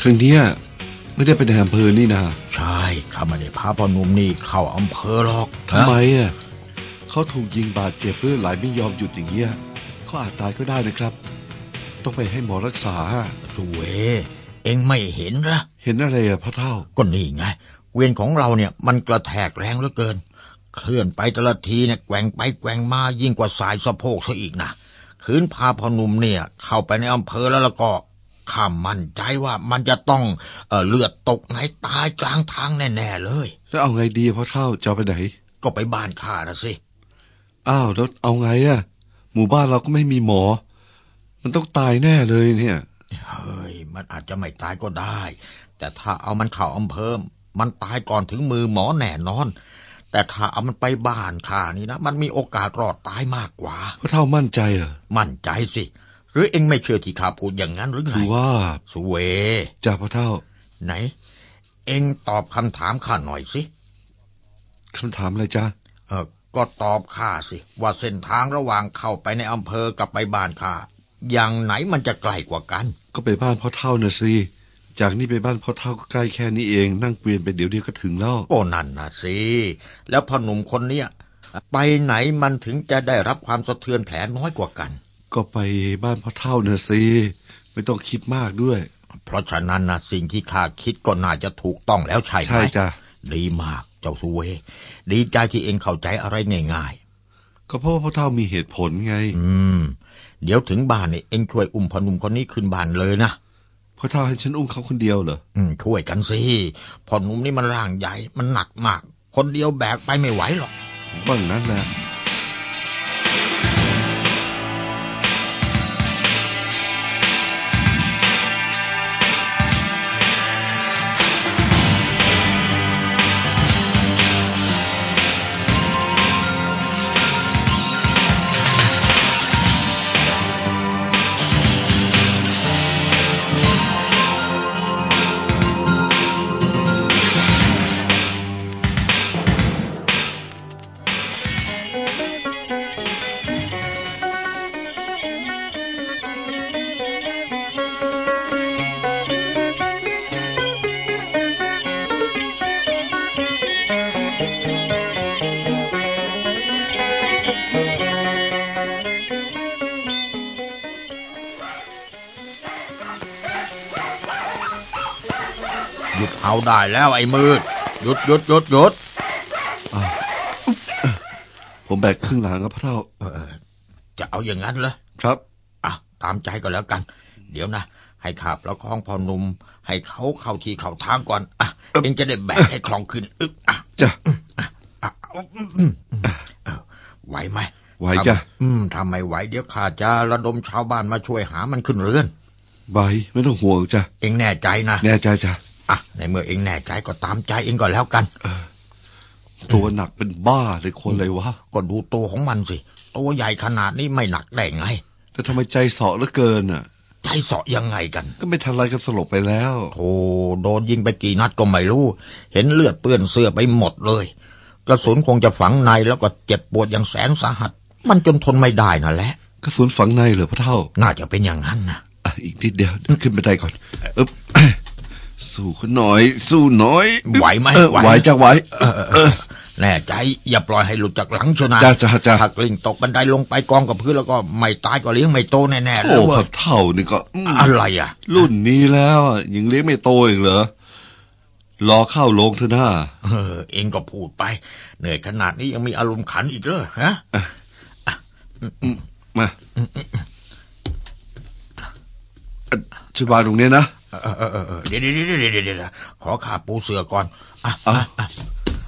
ทางเนี้ยไม่ได้เป็นในอำเภอนี่นา ใช่ข้าไม่ได้พาพ่อหนุ่มนี่เข้าอำเภอหรอกทำไมนะอะเขาถูกยิงบาดเจ็บเลือดไหลไม่ยอมหยุดอย่างเงี้ยเขาอาจตายก็ได้นะครับ ต้องไปให้หมอรักษาสุเวเอ็งไม่เห็นนะเห็นอะไรอะพระเท่าก็นี่ไง เวียนของเราเนี่ยมันกระแทกแรงเหลือเกิน เคลื่อนไปแต่ละทีเนี่ยแกว่งไปแกว่งมายิ่งกว่าสายสะโพกซะอีกนะคืนพาพ่อหนุ่มเนี่ย เข้าไปในอำเภอแล้วแล้วก็ ข้ามั่นใจว่ามันจะต้องเออเลือดตกไหนตายกลางทางแน่ๆเลย แล้วเอาไงดีพระเท่าจะเอาไปไหน ก็ไปบ้านข้านะสิ อ้าวแล้วเอาไงอะหมู่บ้านเราก็ไม่มีหมอ มันต้องตายแน่เลยเนี่ย เฮ้ย มันอาจจะไม่ตายก็ได้ แต่ถ้าเอามันเข้าอำเภอมันตายก่อนถึงมือหมอแน่นอน แต่ถ้าเอามันไปบ้านข้านี่นะ มันมีโอกาสรอดตายมากกว่าพระเท่ามั่นใจเหรอ มั่นใจสิ หรือเอ็งไม่เชื่อที่ข้าพูดอย่างนั้นหรือไงคือว่าสุเวจ่าพระเท่า ไหน เอ็งตอบคำถามข้าหน่อยสิคำถามอะไรจ้าเออก็ตอบข้าสิ ว่าเส้นทางระหว่างเข้าไปในอำเภอกับไปบ้านข้าอย่างไหนมันจะไกลกว่ากัน ก็ไปบ้านพ่อเท่าน่ะสิจากนี่ไปบ้านพ่อเท่าก็ใกล้แค่นี้เอง นั่งเกวียนไปเดี๋ยวเดียวก็ถึงแล้วโอ้นั่นนะสิแล้วพ่อหนุ่มคนเนี้ยไปไหนมันถึงจะได้รับความสะเทือนแผลน้อยกว่ากัน ก็ไปบ้านพ่อเท่าน่ะสิไม่ต้องคิดมากด้วย เพราะฉะนั้นนะสิ่งที่ข้าคิดก็น่าจะถูกต้องแล้วใช่ไหมใช่จ้ะดีมากเจ้าสุเว ดีใจที่เองเข้าใจอะไรง่ายก็เพราะว่าพ่อเท่ามีเหตุผลไงๆอืม เดี๋ยวถึงบ้านนี่เองช่วยอุ้มพ่อหนุ่มคนนี้ขึ้นบ้านเลยนะพ่อเท่าให้ฉันอุ้มเขาคนเดียวเหรออืมช่วยกันสิพ่อหนุ่มนี่มันร่างใหญ่มันหนักมาก คนเดียวแบกไปไม่ไหวหรอกบ้างนั้นแหละ เอาได้แล้วไอ้มืดหยุดหยุดหยุดหยุดอ้าวผมแบกครึ่งหลังครับพ่อเท่า เออ จะเอาอย่างนั้นเหรอครับอะตามใจก็แล้วกัน เดี๋ยวนะ ให้ข้าประคองพอหนุ่มให้เขาเข้าที่เข้าทางก่อนอะเองจะได้แบกให้คล่องขึ้นอึ๊บอะจ้ะอะอืมอืมอืมเออไหวไหมไหวจ้ะอืมทำไมไหวเดี๋ยวข้าจะระดมชาวบ้านมาช่วยหามันขึ้นเรือนใบไม่ต้องห่วงจ้ะเองแน่ใจนะแน่ใจจ้ะ อะในเมื่อเองแน่ใจก็ตามใจเองก็แล้วกันตัวหนักเป็นบ้าเลยคนเลยวะก็ดูตัวของมันสิ ตัวใหญ่ขนาดนี้ไม่หนักได้ไง แต่ทำไมใจเสาะเหลือเกินอะ ใจเสาะยังไงกัน ก็ไม่ทันไรกันสลบไปแล้วโธ่โดนยิงไปกี่นัดก็ไม่รู้ เห็นเลือดเปื้อนเสื้อไปหมดเลย กระสุนคงจะฝังในแล้วก็เจ็บปวดอย่างแสนสาหัส มันจนทนไม่ได้นั่นแหละ กระสุนฝังในเหรอพ่อเท่า น่าจะเป็นอย่างนั้นนะอะอีกนิดเดียวเดี๋ยวขึ้นไปได้ก่อน อึ๊บ สู้เขาหน่อย สู้หน่อยไหวไหมเออไหวจ้ะไหวเออเออเออแน่ใจอย่าปล่อยให้หลุดจากหลังชนะจ้าจ้าจ้าถ้ากลิ้งตกบันไดลงไปกองกับพื้นแล้วก็ไม่ตายก็เลี้ยงไม่โตแน่ๆเลโอ้ยเว้พ่อยเท่านี่ก็อืมอะไรอะ รุ่นนี้แล้วอะยังเลี้ยงไม่โตอีกเหรอรอเข้าโรงเถอะหน้าเออ เองก็พูดไป เหนื่อยขนาดนี้ยังมีอารมณ์ขันอีกเหรอฮะมาอะช่วยวางตรงนี้นะ เออเออเออเออเดี๋ยวเดี๋ยวเดี๋ยวเดี๋ยวเดี๋ยวขอขาปูเสือก่อนอะอะอะอะ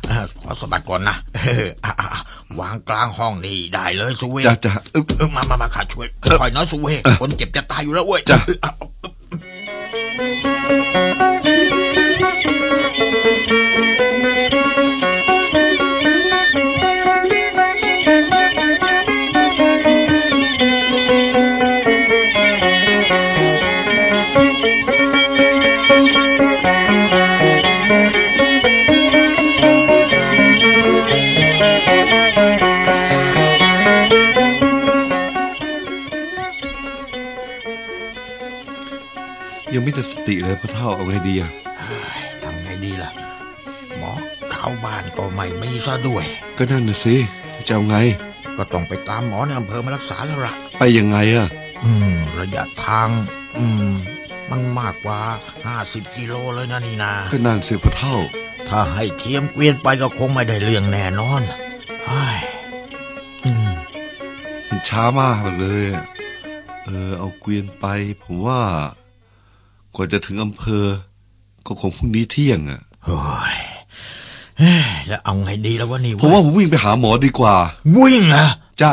เออขอสะบัดก่อนนะเอออะอะอะวางกลางห้องนี่ได้เลยสุเวจ้ะจ้ะอึ๊บเออมามามาข้าช่วยค่อยๆนะสุเวเออคนเจ็บจะตายอยู่แล้วเว้ยจ้ะเออเอา ยังไม่ได้สติเลยพ่อเท่าเอาไงดีอะเฮ้ยทำไงดีล่ะ หมอเข้าบ้านก็ไม่มีซะด้วย ก็นั่นน่ะสิจะเอาไง ก็ต้องไปตามหมอในอำเภอมารักษาแล้วล่ะไปยังไงอะอืม ระยะทาง อืม มันมากกว่าห้าสิบกิโลเลยนะนี่นาก็นั่นสิพ่อเท่า ถ้าให้เทียมเกวียนไปก็คงไม่ได้เรื่องแน่นอนเฮ้ยอืมมันช้ามากเลยอะเออเอาเกวียนไปผมว่า กว่าจะถึงอำเภอ ก็คงพรุ่งนี้เที่ยงอะโอ้ยเฮ้ยแล้วเอาไงดีแล้ววะนี่ผมว่าผมวิ่งไปหาหมอดีกว่า วิ่งนะจ้า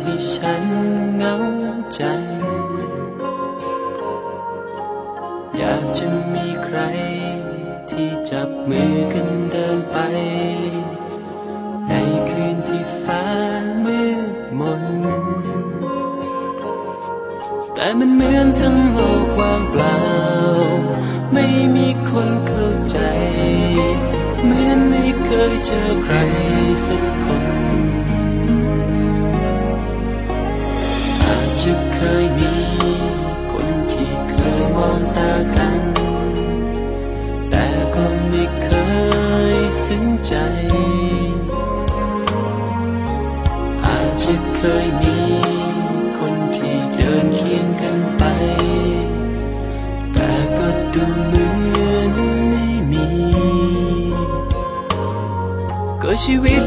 ที่ฉันเหงาใจ อยากจะมีใคร ที่จับมือกันเดินไป ในคืนที่ฟ้ามืดมน แต่มันเหมือนทั้งโลกว่างเปล่า ไม่มีคนเข้าใจ เหมือนไม่เคยเจอใครสักคนึ้งใจ อาจจะเคยมีคนที่เดินเคียงกันไป แต่ก็ดูเหมือนไม่มี ก็ชีวิต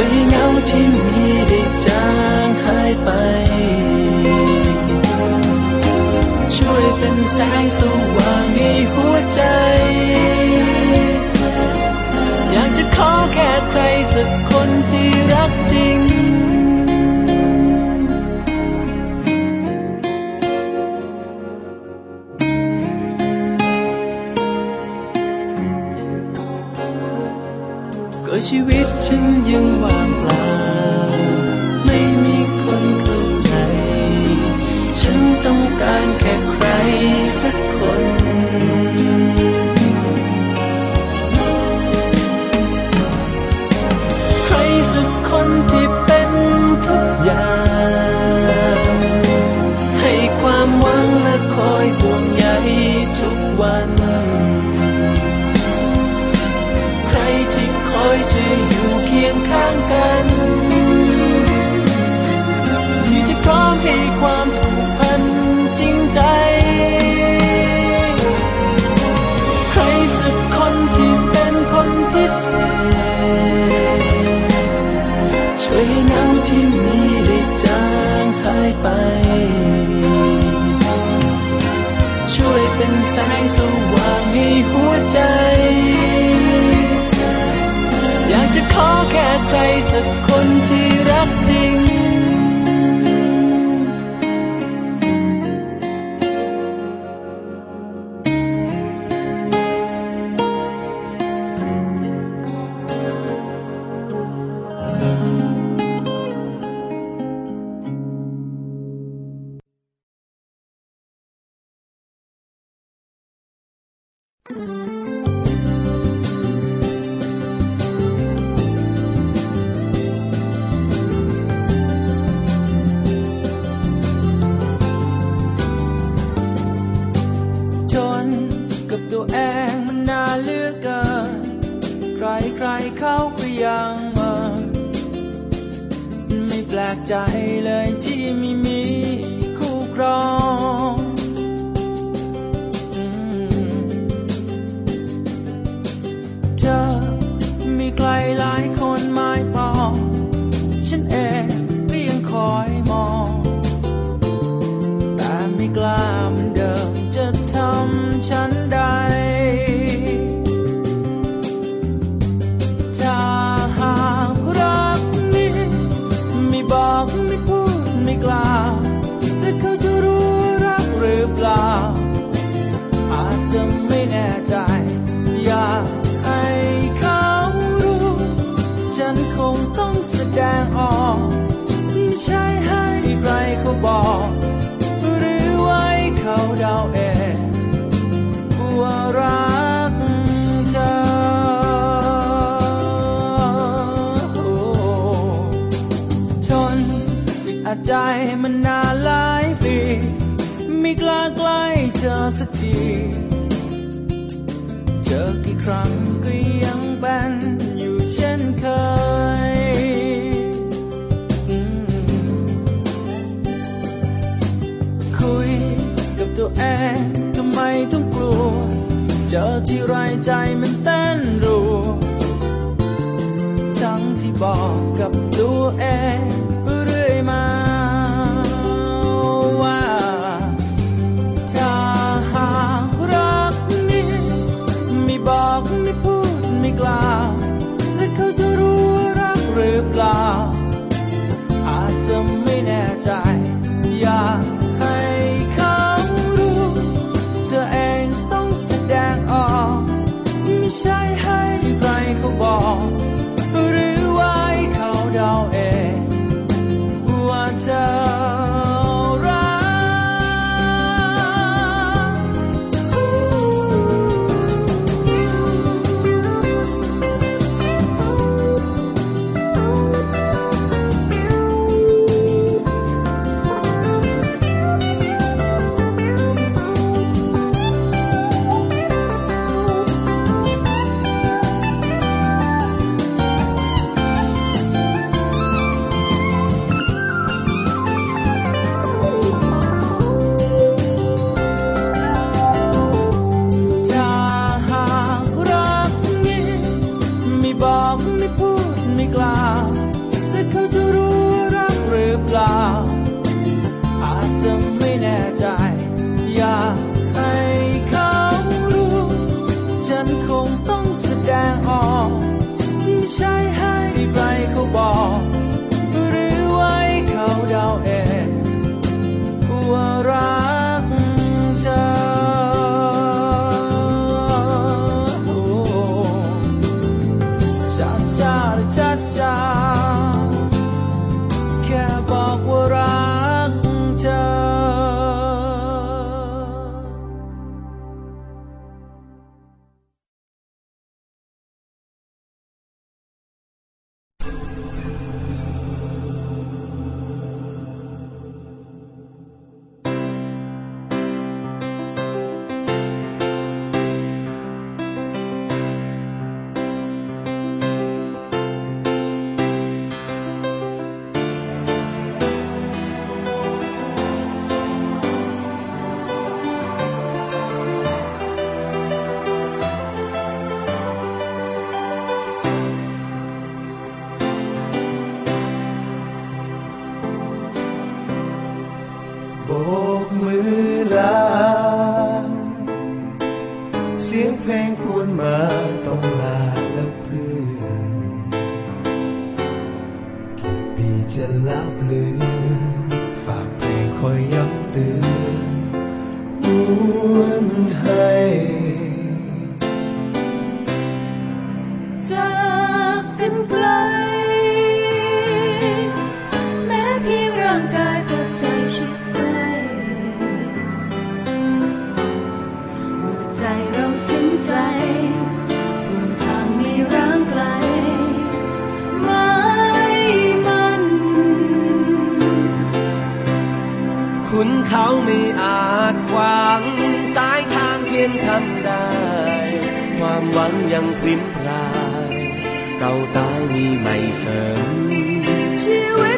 ช่วยให้เงาที่มีได้จางหายไป ช่วยเป็นแสงสว่างในหัวใจ อยากจะขอแค่ใครสัก ชีวิตฉันยังว่างเปล่า ใจ อยากจะขอแค่ใครสักคนที่ ใครใครเขาก็ยังมินไม่แปลกใจเลยที่ไม่มีคู่ครองเธอมีใครหลายคนหมายปองฉันเองก็ยังคอยมอง แต่ไม่กล้าเหมือนเดิมจะทำฉัน ต้องแสดงออกไม่ใช่ให้ใครเขาบอก หรือไว้เขาเดาเองว่ารักเธอโอ้ทนอึดอัดใจมันนานหลายปีไม่กล้าใกล้เธอสักที เจอกี่ครั้งก็ย เจอที่ไรใจมันเต้นรัวทั้งที่บอกกับตัวเอง เขาไม่อาจขวางสายทางเทียนทำได้ ความหวังยังพริ้มพราย เก่าตายมีใหม่เสริมชีวิต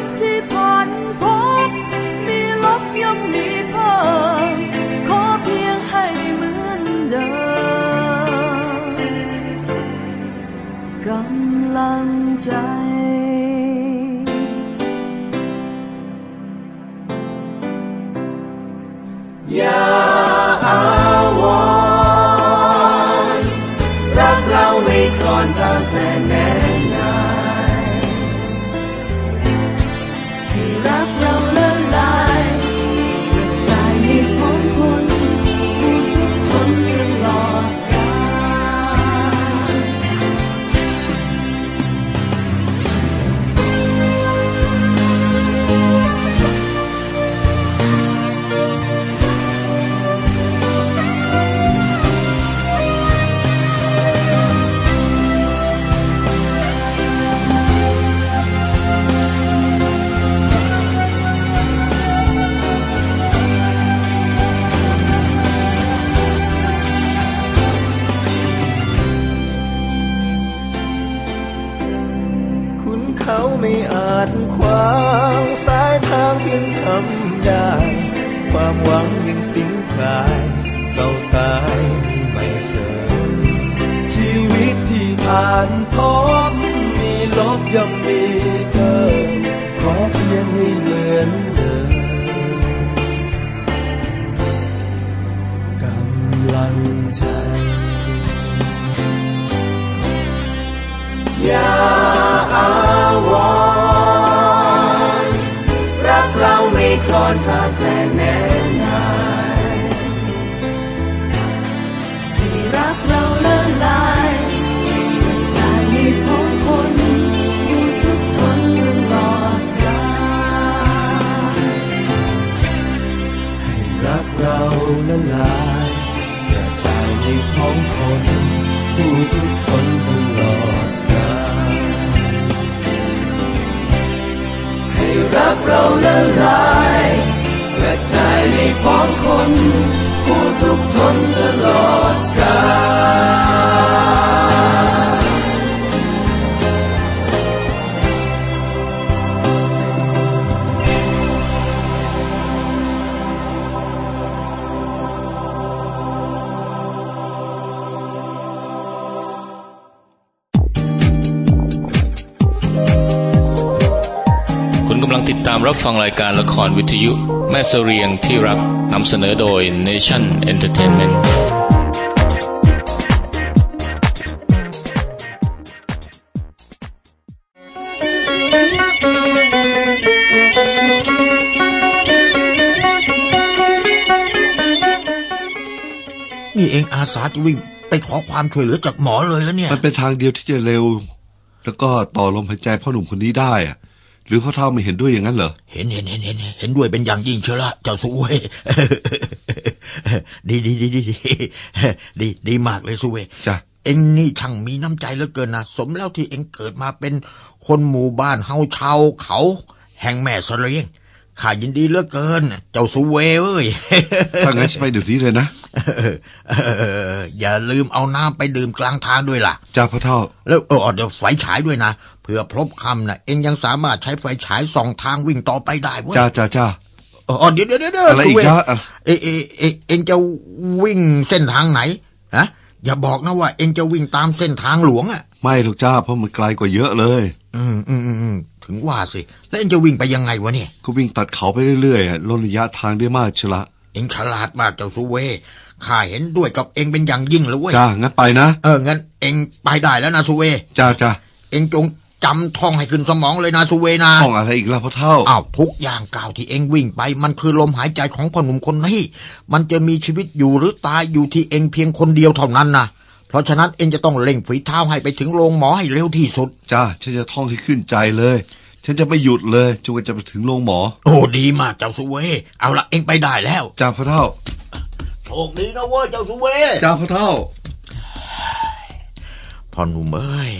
าจขวางสายทางที่ทำได้ ความหวังยังปิ้งคลายเก่าตายไม่เสริมชีวิตที่ผ่านพบมีลบย่อมมีเพิ่มขอเพียงให้เหมือนเดิมกำลังใจอย่าอา ขาดแคลนแน่นายให้รักเราละลายกระจายในพ้องคนผู้ทุกทนตลอดกาลให้รักเราละลายกระจายในพ้องคนผู้ทุกคนตลอดกาลให้รักเราละลาย ใจายในพ้องคน ผู้ทุกทนตลอดกาล ฟังรายการละครวิทยุแม่เสเรียงที่รักนำเสนอโดย Nation Entertainment นี่เองอาสาจะวิ่งไปขอความช่วยเหลือจากหมอเลยแล้วเนี่ย มันเป็นทางเดียวที่จะเร็ว แล้วก็ต่อลมหายใจพ่อหนุ่มคนนี้ได้อะห รือพ่อเท่าไม่เห็นด้วยอย่างนั้นเหรอ เห็นเห็นเห็นเห็นเห็นด้วยเป็นอย่างยิ่งเชียวละเจ้าสุเวยดีดีดีดีดีดีดีมากเลยสุเวยจ้ะเอ็งนี่ช่างมีน้ำใจเหลือเกินนะสมแล้วที่เอ็งเกิดมาเป็นคนหมู่บ้านเฮาชาวเขา แห่งแม่เสลียง ข้ายินดีเหลือเกิน เจ้าสุเวยเอ้ยถ้างั้นจะไปเดี๋ยวนี้เลยนะเอออย่าลืมเอาน้ำไปดื่มกลางทางด้วยล่ะ จ้าพ่อเท่า แล้วเออเดี๋ยวไฟฉายด้วยนะ เผื่อพลบคำนะเอ็งยังสามารถใช้ไฟฉายส่องทางวิ่งต่อไปได้เว้ย จ้าจ้าจ้าอ๋อเดี๋ยวเดี๋ยวเดี๋ยวอะไรอีกสุเวยนะอะเอเอเอเอ็งจะวิ่งเส้นทางไหนฮะอย่าบอกนะว่าเอ็งจะวิ่งตามเส้นทางหลวงอะ ไม่หรอกจ้าเพราะมันไกลกว่าเยอะเลย อืมอืมอืมอืม ถึงว่าสิแล้วเอ็งจะวิ่งไปยังไงวะเนี่ยก็วิ่งตัดเขาไปเรื่อยๆอะลดระยะทางได้มากเชยวละเอ็งฉลาดมากเจ้าสุเวข้าเห็นด้วยกับเอ็งเป็นอย่างยิ่งเลยเว้ยจ้างั้นไปนะเอองั้นเอ็งไปได้แล้วนะสุเวจ้าจ้าเอ็งจงจำท่องให้ขึ้นสมองเลยนะสุเวนะห้องอะไรอีกล่ะพ่อเท่าอ้าวทุกอย่างก้าวที่เอ็งวิ่งไป มันคือลมหายใจของพ่อหนุ่มคนนี้มันจะมีชีวิตอยู่หรือตายอยู่ที่เอ็งเพียงคนเดียวเท่านั้นนะเพราะฉะนั้นเอ็งจะต้องเร่งฝีเท้าให้ไปถึงโรงหมอให้เร็วที่สุด จ้าฉันจะท่องให้ขึ้นใจเลย ฉันจะไม่หยุดเลยจนกว่าจะไปถึงโรงหมอ โอ้ดีมากเจ้าสุเว เอาละเอ็งไปได้แล้วจ้าพ่อเท่า โชคดีนะเว้ยเจ้าสุเวจ้าพ่อเท่าพ่อหนุ่มเอ้ย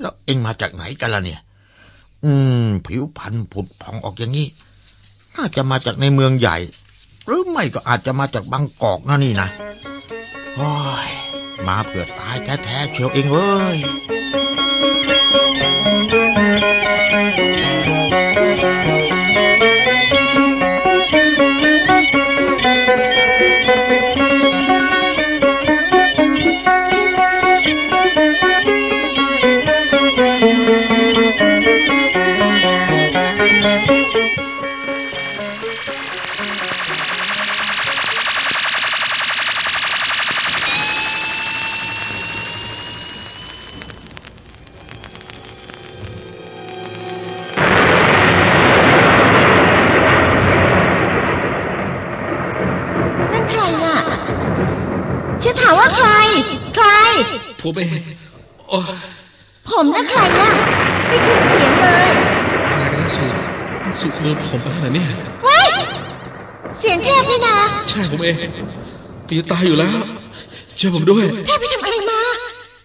แล้วเอ็งมาจากไหนกันล่ะเนี่ย อืม ผิวพรรณผุดผ่องออกอย่างนี้ น่าจะมาจากในเมืองใหญ่ หรือไม่ก็อาจจะมาจากบางกอกนะนี่นะโอ้ยมาเพื่อตายแท้ๆเชียวเองเว้ย Thank you. ผมเองตีตายอยู่แล้วเชื่อผมด้วยเทพไปทำอะไรมา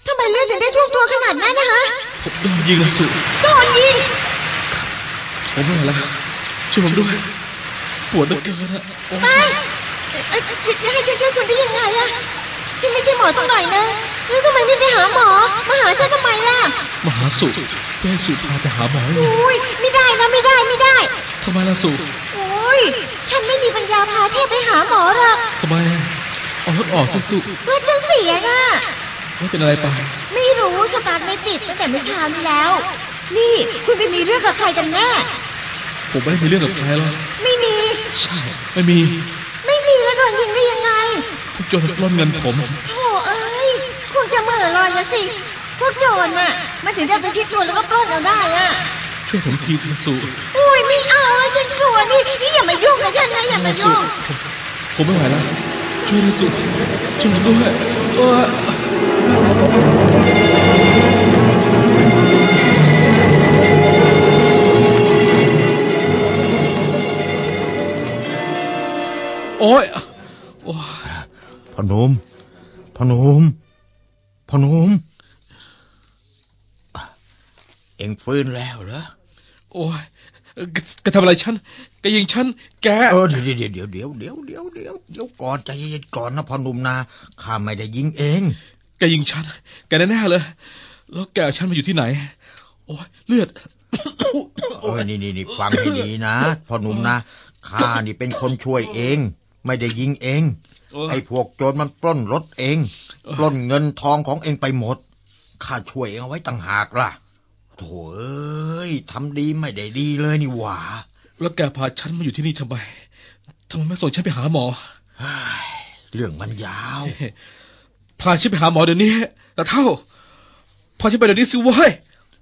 ทำไมเลือดถึงได้ท่วมตัวขนาดนั้นนะฮะผมโดนยิงนะสุโดนยิงผมไม่ไหวแล้วช่วยผมด้วยปวดเหลือเกินอะโอ้ยไปเอ่อเอ่อจะจะให้ฉันช่วยคุณได้ยังไงอะฉันไม่ใช่หมอตรงไหนนะแล้วทำไมไม่ไปหาหมอมาหาฉันทำไมล่ะมาหาสุเพื่อให้สุพาไปหาหมอไงอุ้ยไม่ได้นะไม่ได้ไม่ได้ทำไมล่ะสุอุ้ย ฉันไม่มีปัญญาพาเทพไปหาหมอหรอกทำไมเอารถออกสิสุรถฉันเสียน่ะไม่เป็นอะไรไปไม่รู้สตาร์ทไม่ติดตั้งแต่เมื่อเช้านี้แล้ว นี่คุณไปมีเรื่องกับใครกันแน่ ผมไม่ได้มีเรื่องกับใครหรอกไม่มี ใช่ ไม่มีไม่มีแล้วโดนยิงได้ยังไง พวกโจรปล้นเงินผมโธ่เอ้ยคงจะเหม่อลอยละสิ พวกโจรน่ะ มันถึงได้ไปชิดตัวแล้วก็ปล้นเอาได้อะช่วยผมทีเถอะสุ อุ้ยไม่เอาอะ ฉันกลัวนี่นี่อย่ามายุ่งกับฉันนะอย่ามาสุยุ่งผมผมไม่ไหวแล้วช่วยด้วยสุช่วยผมด้วยโอ้ยโอ้ยโอ้ยพอหนุมพอหนุมพอหนุมเอ็งฟื้นแล้วเหรอ โอ้ยแกแกทำอะไรฉัน แกยิงฉันแก เออเดี๋ยวเดี๋ยวเดี๋ยวเดี๋ยวเดี๋ยวเดี๋ยวเดี๋ยวเดี๋ยวก่อนใจเย็นๆก่อนนะพอหนุ่มนะข้าไม่ได้ยิงเอง แกยิงฉันแกแน่ๆเลย แล้วแกเอาฉันมาอยู่ที่ไหน โอ้ยเลือดเออนี่นี่นี่ฟังให้ดีนะพอหนุ่มนะข้านี่เป็นคนช่วยเอง ไม่ได้ยิงเองไอ้พวกโจรมันปล้นรถเองปล้นเงินทองของเองไปหมดข้าช่วยเองเอาไว้ต่างหากล่ะโถ่เอ้ยทำดีไม่ได้ดีเลยนี่หว่า แล้วแกพาฉันมาอยู่ที่นี่ทำไมทำไมไม่ส่งฉันไปหาหมอเฮ้ยเรื่องมันยาว พาฉันไปหาหมอเดี๋ยวนี้แต่เท่า พาฉันไปเดี๋ยวนี้สิเว้ย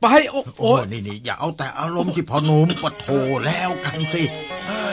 ไป โอ้โอ้โอ้นี่นี่อย่าเอาแต่อารมณ์สิพอหนุ่มปะโถแล้วกันสิเฮ้ย